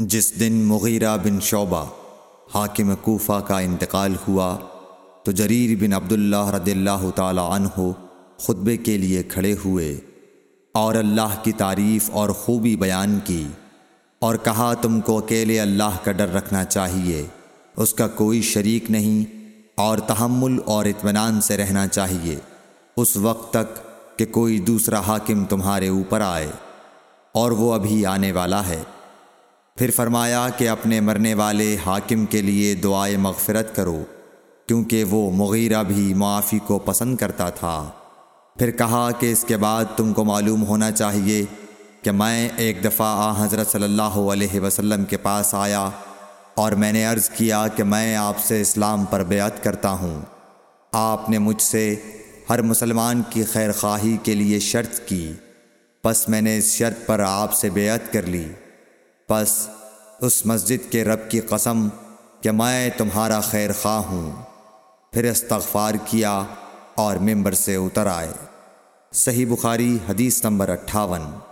جس دن مغیرہ بن شعبہ حاکم کوفہ کا انتقال ہوا، تو جریر بن عبداللہ رضی اللہ تعالی عنہ خطبے کے لیے کھڑے ہوئے اور اللہ کی تعریف اور خوبی بیان کی اور کہا، تم کو اکیلے اللہ کا ڈر رکھنا چاہیے، اس کا کوئی شریک نہیں اور تحمل اور اطمینان سے رہنا چاہیے، اس وقت تک کہ کوئی دوسرا حاکم تمہارے اوپر آئے اور وہ ابھی آنے والا ہے۔ پھر فرمایا کہ اپنے مرنے والے حاکم کے لیے دعائے مغفرت کرو، کیونکہ وہ مغیرہ بھی معافی کو پسند کرتا تھا۔ پھر کہا کہ اس کے بعد تم کو معلوم ہونا چاہیے کہ میں ایک دفعہ آ حضرت صلی اللہ علیہ وسلم کے پاس آیا اور میں نے عرض کیا کہ میں آپ سے اسلام پر بیعت کرتا ہوں۔ آپ نے مجھ سے ہر مسلمان کی خیر خواہی کے لیے شرط کی، پس میں نے اس شرط پر آپ سے بیعت کر لی۔ پس اس مسجد کے رب کی قسم کہ میں تمہارا خیر خواہ ہوں۔ پھر استغفار کیا اور ممبر سے اتر آئے۔ صحیح بخاری حدیث نمبر اٹھاون۔